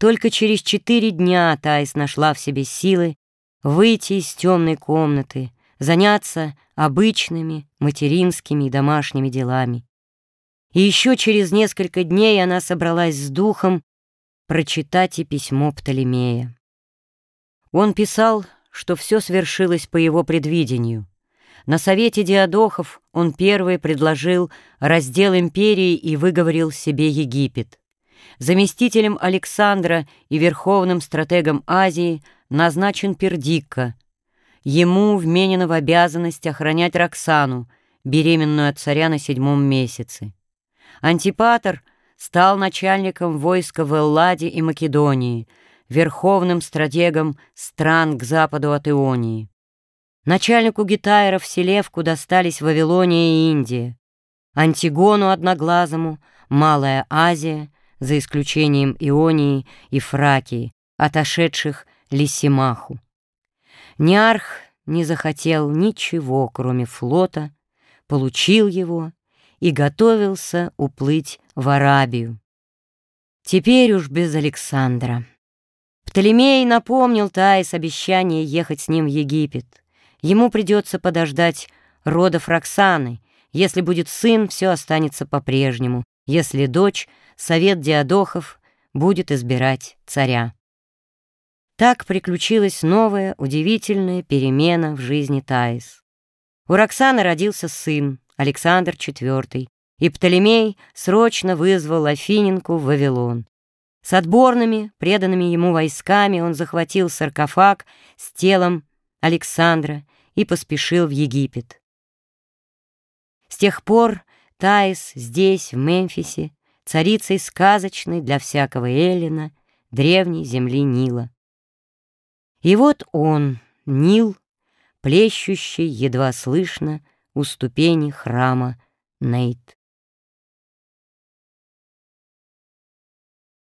Только через четыре дня Таис нашла в себе силы выйти из темной комнаты, заняться обычными материнскими и домашними делами. И еще через несколько дней она собралась с духом прочитать и письмо Птолемея. Он писал, что все свершилось по его предвидению. На совете диадохов он первый предложил раздел империи и выговорил себе Египет. Заместителем Александра и верховным стратегом Азии назначен Пердикка. Ему вменено в обязанность охранять Роксану, беременную от царя на седьмом месяце. Антипатор стал начальником войска в Элладе и Македонии, верховным стратегом стран к западу от Ионии. Начальнику Гитайров Селевку достались Вавилония и Индия, Антигону Одноглазому, Малая Азия, за исключением Ионии и Фракии, отошедших Лисимаху. Ниарх не захотел ничего, кроме флота, получил его и готовился уплыть в Арабию. Теперь уж без Александра. Птолемей напомнил Таис обещание ехать с ним в Египет. Ему придется подождать родов Роксаны. Если будет сын, все останется по-прежнему. Если дочь, совет Диадохов будет избирать царя. Так приключилась новая, удивительная перемена в жизни Таис. У Роксаны родился сын, Александр IV, и Птолемей срочно вызвал Афининку в Вавилон. С отборными, преданными ему войсками он захватил саркофаг с телом Александра и поспешил в Египет. С тех пор Таис здесь, в Мемфисе, царицей сказочной для всякого Эллина, древней земли Нила. И вот он, Нил, плещущий, едва слышно, у ступени храма Нейт.